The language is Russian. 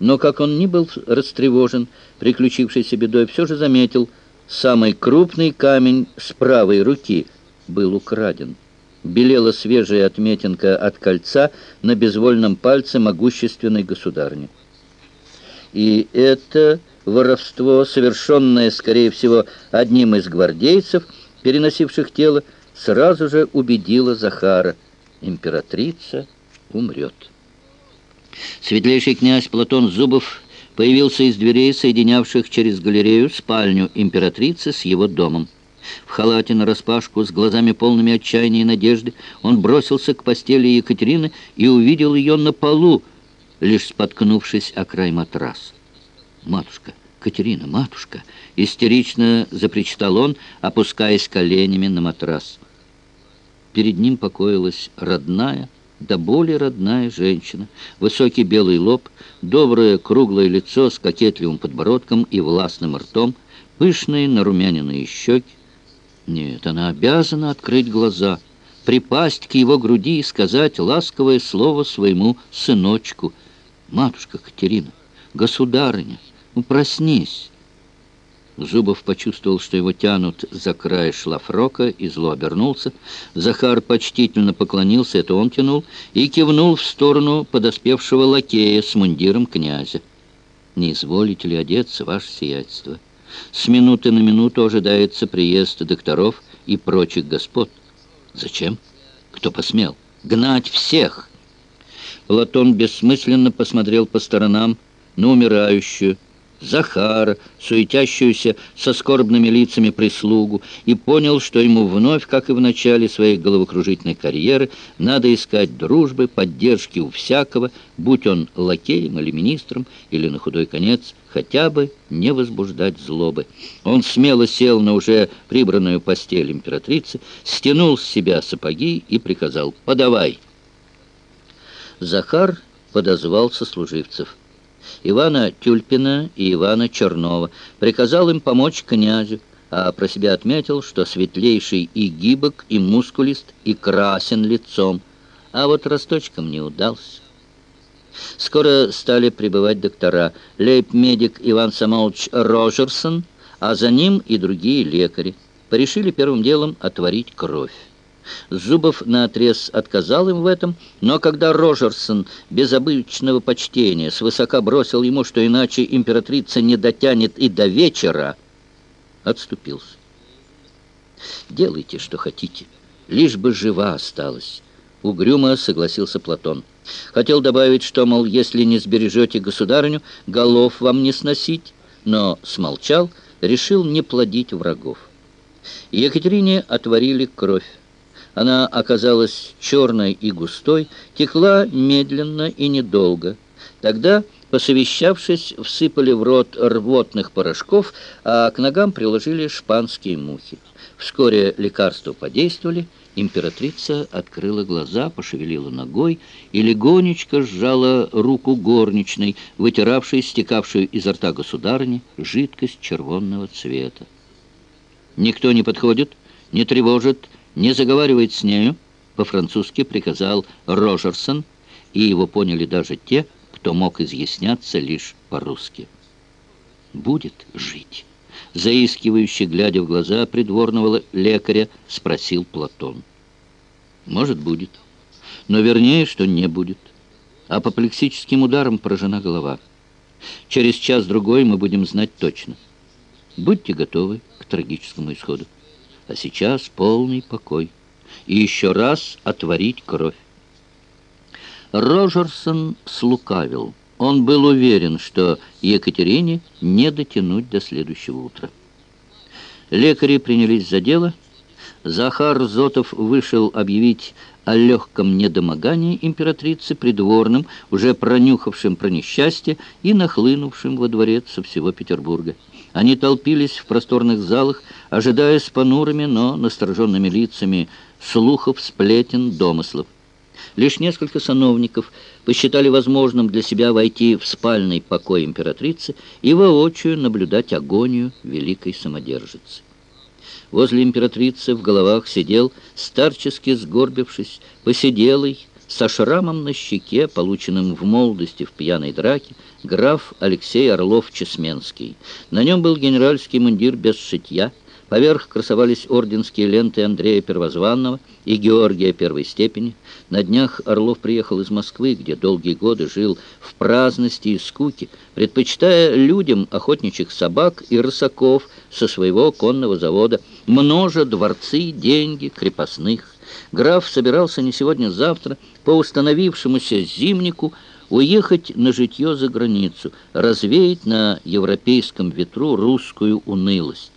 Но как он ни был растревожен приключившейся бедой, все же заметил, самый крупный камень с правой руки был украден. Белела свежая отметинка от кольца на безвольном пальце могущественной государни. И это воровство, совершенное, скорее всего, одним из гвардейцев, переносивших тело, сразу же убедило Захара. Императрица умрет. Светлейший князь Платон Зубов появился из дверей, соединявших через галерею спальню императрицы с его домом. В халате нараспашку, с глазами полными отчаяния и надежды, он бросился к постели Екатерины и увидел ее на полу, лишь споткнувшись о край матраса. «Матушка, Катерина, матушка!» — истерично запричитал он, опускаясь коленями на матрас. Перед ним покоилась родная, да более родная женщина. Высокий белый лоб, доброе круглое лицо с кокетливым подбородком и властным ртом, пышные нарумяненные щеки. Нет, она обязана открыть глаза, припасть к его груди и сказать ласковое слово своему сыночку. «Матушка Катерина, государыня, проснись!» Зубов почувствовал, что его тянут за край шлафрока, и зло обернулся. Захар почтительно поклонился, это он тянул, и кивнул в сторону подоспевшего лакея с мундиром князя. «Не изволите ли одеться, ваше сиятельство? С минуты на минуту ожидается приезд докторов и прочих господ. Зачем? Кто посмел? Гнать всех!» Платон бессмысленно посмотрел по сторонам на умирающую, Захара, суетящуюся со скорбными лицами прислугу, и понял, что ему вновь, как и в начале своей головокружительной карьеры, надо искать дружбы, поддержки у всякого, будь он лакеем или министром, или на худой конец, хотя бы не возбуждать злобы. Он смело сел на уже прибранную постель императрицы, стянул с себя сапоги и приказал «подавай». Захар подозвал сослуживцев. Ивана Тюльпина и Ивана Чернова, приказал им помочь князю, а про себя отметил, что светлейший и гибок, и мускулист, и красен лицом, а вот росточком не удался. Скоро стали прибывать доктора, лейб-медик Иван Самолович Рожерсон, а за ним и другие лекари. Порешили первым делом отварить кровь. Зубов наотрез отказал им в этом, но когда Рожерсон без обычного почтения свысока бросил ему, что иначе императрица не дотянет и до вечера, отступился. «Делайте, что хотите, лишь бы жива осталась», — угрюмо согласился Платон. Хотел добавить, что, мол, если не сбережете государыню, голов вам не сносить, но смолчал, решил не плодить врагов. Екатерине отворили кровь. Она оказалась черной и густой, текла медленно и недолго. Тогда, посовещавшись, всыпали в рот рвотных порошков, а к ногам приложили шпанские мухи. Вскоре лекарства подействовали, императрица открыла глаза, пошевелила ногой и легонечко сжала руку горничной, вытиравшей стекавшую изо рта государыни жидкость червонного цвета. «Никто не подходит, не тревожит, не заговаривает с нею, по-французски приказал Рожерсон, и его поняли даже те, кто мог изъясняться лишь по-русски. «Будет жить», — заискивающе, глядя в глаза придворного лекаря, спросил Платон. «Может, будет, но вернее, что не будет. Апоплексическим ударом поражена голова. Через час-другой мы будем знать точно. Будьте готовы к трагическому исходу а сейчас полный покой. И еще раз отворить кровь. Рожерсон слукавил. Он был уверен, что Екатерине не дотянуть до следующего утра. Лекари принялись за дело. Захар Зотов вышел объявить о легком недомогании императрицы придворным, уже пронюхавшим про несчастье и нахлынувшим во дворец со всего Петербурга. Они толпились в просторных залах, ожидая с понурыми, но настороженными лицами слухов, сплетен, домыслов. Лишь несколько сановников посчитали возможным для себя войти в спальный покой императрицы и воочию наблюдать агонию великой самодержицы. Возле императрицы в головах сидел, старчески сгорбившись, посиделый, со шрамом на щеке, полученным в молодости в пьяной драке, граф Алексей Орлов-Чесменский. На нем был генеральский мундир без шитья, Поверх красовались орденские ленты Андрея Первозванного и Георгия первой степени. На днях Орлов приехал из Москвы, где долгие годы жил в праздности и скуке, предпочитая людям охотничьих собак и рысаков со своего конного завода, множа дворцы, деньги, крепостных. Граф собирался не сегодня-завтра по установившемуся зимнику уехать на житье за границу, развеять на европейском ветру русскую унылость.